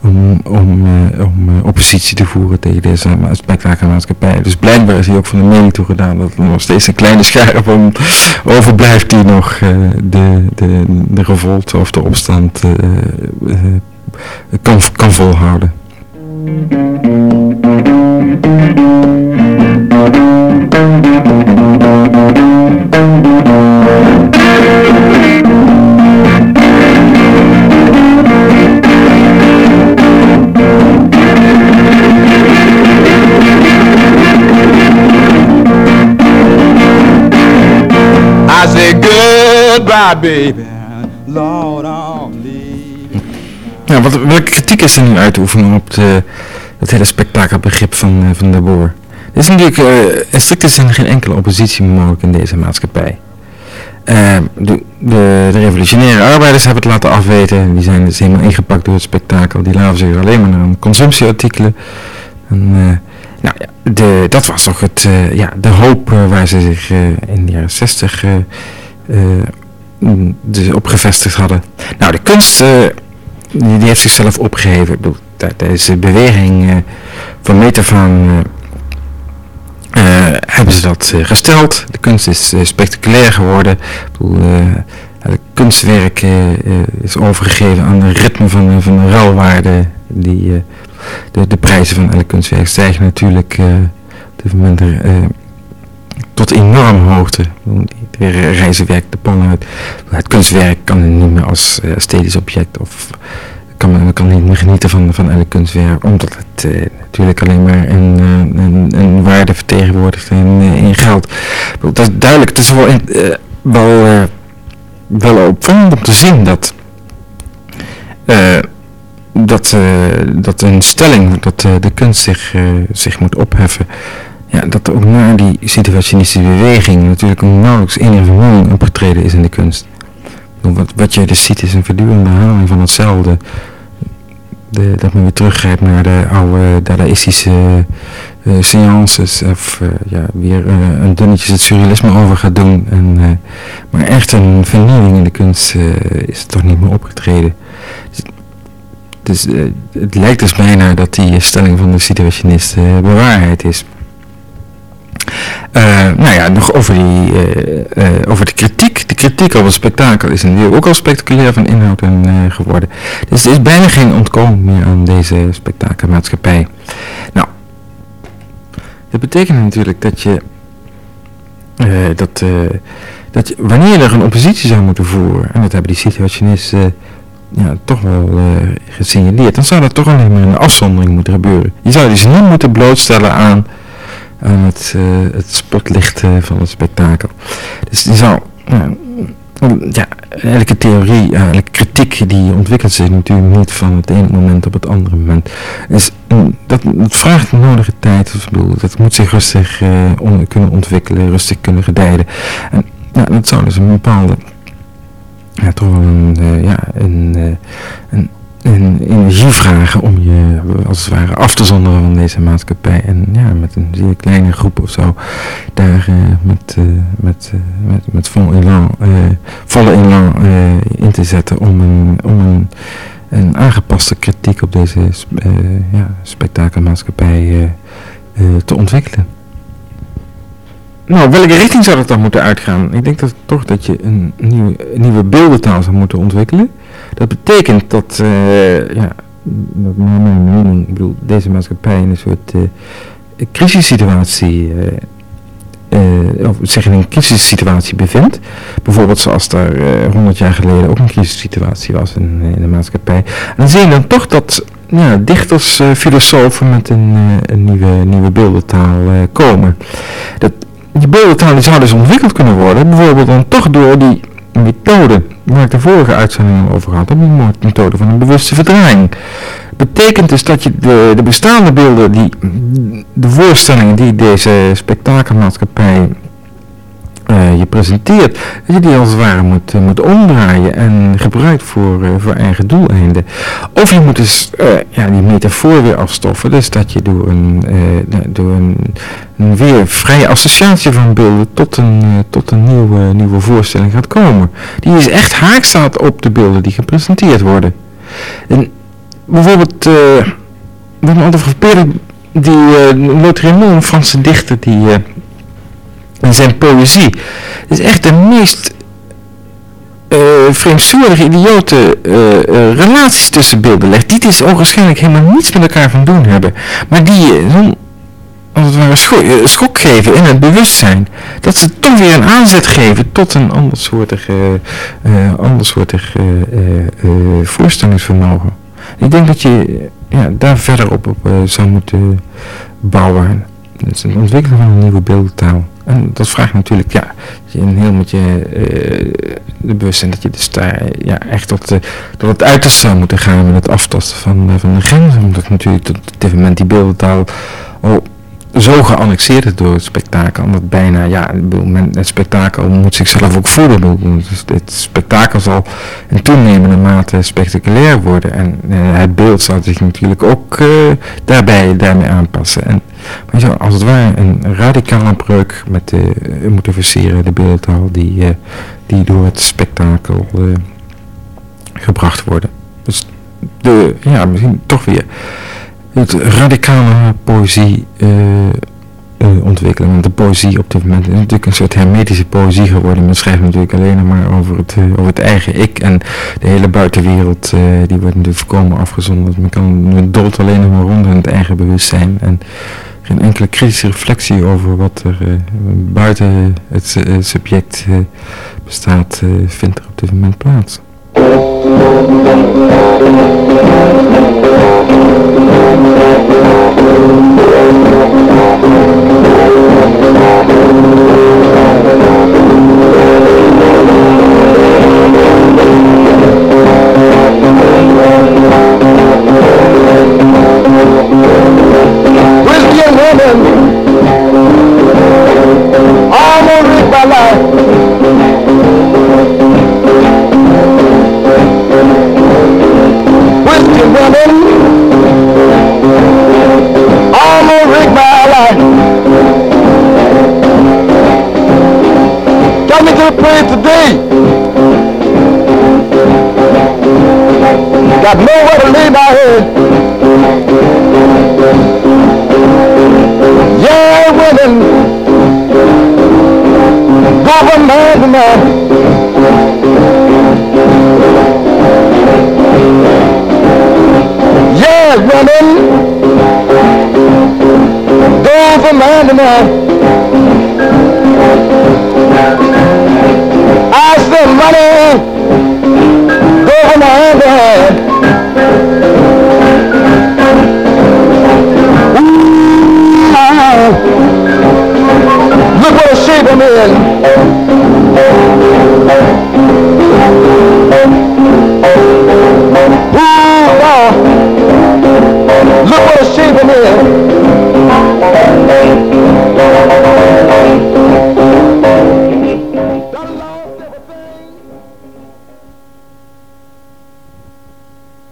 Speaker 1: om, om, om oppositie te voeren tegen deze spektakelmaatschappij. Dus blijkbaar is hij ook van de mening toegedaan dat er nog steeds een kleine schaar van overblijft die nog de, de, de revolte of de opstand kan, kan volhouden. Goodbye, baby. Lord Ja, wat, welke kritiek is er nu uit te oefenen op de, het hele spektakelbegrip van, uh, van de boer? Er is natuurlijk uh, in strikte zin geen enkele oppositie mogelijk in deze maatschappij. Uh, de, de, de, revolutionaire arbeiders hebben het laten afweten. Die zijn dus helemaal ingepakt door het spektakel. Die laven zich alleen maar naar consumptieartikelen. En, nou ja, de, dat was toch het, ja, de hoop waar ze zich in de jaren 60 dus op gevestigd hadden. Nou, de kunst uh, die, heeft zichzelf opgeheven. Ik bedoel, tijdens de beweging uh, van Metafaan uh, hebben ze dat gesteld. De kunst is spectaculair geworden. Ik bedoel, het kunstwerk is overgegeven aan de ritme van, van de ruilwaarde. Die, de, de prijzen van elk kunstwerk stijgen natuurlijk op dit moment tot enorme hoogte. Reizen werkt de pan uit. Het kunstwerk kan niet meer als uh, esthetisch object of kan, kan niet meer genieten van, van elk kunstwerk, omdat het uh, natuurlijk alleen maar een, uh, een, een, waarde vertegenwoordigt in, in geld. Dat is duidelijk, het is wel, wel, wel opvallend om te zien dat dat, dat een stelling dat de kunst zich, zich moet opheffen ja, dat ook na die situationistische beweging natuurlijk nauwelijks enige verandering opgetreden is in de kunst. Wat, wat je dus ziet is een voortdurende herhaling van hetzelfde. De, dat men weer teruggrijpt naar de oude dadaïstische uh, seances. Of uh, ja, weer uh, een dunnetjes het surrealisme over gaat doen. En, maar echt een vernieuwing in de kunst is toch niet meer opgetreden. Dus, dus het lijkt dus bijna dat die stelling van de situationist bewaarheid is. Uh, nou ja, nog over, die, uh, over de kritiek. De kritiek op het spektakel is natuurlijk ook al spectaculair van inhoud en, geworden. Dus er is bijna geen ontkomen meer aan deze spektakelmaatschappij. Nou, dat betekent natuurlijk dat je, dat, dat je, wanneer er een oppositie zou moeten voeren, en dat hebben die situationisten ja, toch wel gesignaleerd, dan zou dat toch alleen maar een afzondering moeten gebeuren. Je zou dus niet moeten blootstellen aan aan het, uh, spotlicht van het spektakel. Dus die zou, ja, elke theorie, elke kritiek die ontwikkelt zich natuurlijk niet van het ene moment op het andere moment. Dus dat, dat vraagt een nodige tijd, bedoel, dat moet zich rustig on, kunnen ontwikkelen, rustig kunnen gedijden. En dat zou dus een bepaalde, ja, toch wel een, ja, een, een en energie vragen om je als het ware af te zonderen van deze maatschappij. En ja, met een zeer kleine groep of zo daar uh, met, uh, met, uh, met, met vol elan, volle elan in te zetten om een, om een, een aangepaste kritiek op deze ja, spektakelmaatschappij te ontwikkelen. Nou, welke richting zou dat dan moeten uitgaan? Ik denk dat toch dat je een nieuwe, nieuwe beeldentaal zou moeten ontwikkelen. Dat betekent dat, uh, ja, dat mijn mening, ik bedoel, deze maatschappij in een soort uh, crisissituatie, uh, of zeg in een crisissituatie bevindt. Bijvoorbeeld zoals daar honderd jaar geleden ook een crisissituatie was in, in de maatschappij. Dan zie je dan toch dat ja, dichters, filosofen met een, een nieuwe, nieuwe beeldentaal komen. Dat, die beeldentaal die zou dus ontwikkeld kunnen worden, bijvoorbeeld dan toch door die methode waar ik de vorige uitzending over had, die methode van een bewuste verdraaiing. Betekent dus dat je de, de bestaande beelden, die, de voorstellingen die deze spektakelmaatschappij uh, je presenteert, dat je die als het ware moet, uh, moet omdraaien en gebruikt voor, uh, voor eigen doeleinden. Of je moet dus ja, die metafoor weer afstoffen, dus dat je door een, door een, een, weer vrije associatie van beelden tot een, tot een nieuwe, nieuwe voorstelling gaat komen. Die is echt haak staat op de beelden die gepresenteerd worden. En bijvoorbeeld, uh, we altijd geprobeerd, die uh, Notre een Franse dichter, die in zijn poëzie. is echt de meest uh, vreemdsoortige, idiote uh, uh, relaties tussen beelden legt. Die dus onwaarschijnlijk helemaal niets met elkaar van doen hebben. Maar die zo'n als het ware schok, geven in het bewustzijn. Dat ze toch weer een aanzet geven tot een andersoortig, andersoortig voorstellingsvermogen. Ik denk dat je ja, daar verder op, op zou moeten bouwen. Het is een ontwikkeling van een nieuwe beeldtaal. En dat vraagt natuurlijk, ja, je een heel met je uh, de bewustzijn dat je dus daar ja, echt tot, uh, tot het uiterste zou moeten gaan met het aftasten van, uh, van de grenzen. Omdat natuurlijk tot dit moment die beeldentaal al zo geannexeerd is door het spektakel. Omdat bijna, ja, het spektakel moet zichzelf ook voeden. Dus het spektakel zal in toenemende mate spectaculair worden. En het beeld zal zich natuurlijk ook daarbij, daarmee aanpassen. En maar je zou als het ware een radicale breuk met moeten versieren, de beeldtaal die, die door het spektakel gebracht worden. Dus de, ja, misschien toch weer het radicale poëzie ontwikkelen. Want de poëzie op dit moment is natuurlijk een soort hermetische poëzie geworden. Men schrijft natuurlijk alleen maar over het, over het eigen ik. En de hele buitenwereld die wordt natuurlijk voorkomen afgezonderd. Men, kan, men dolt alleen nog maar rond in het eigen bewustzijn. En geen enkele kritische reflectie over wat er buiten het subject bestaat, vindt er op dit moment plaats.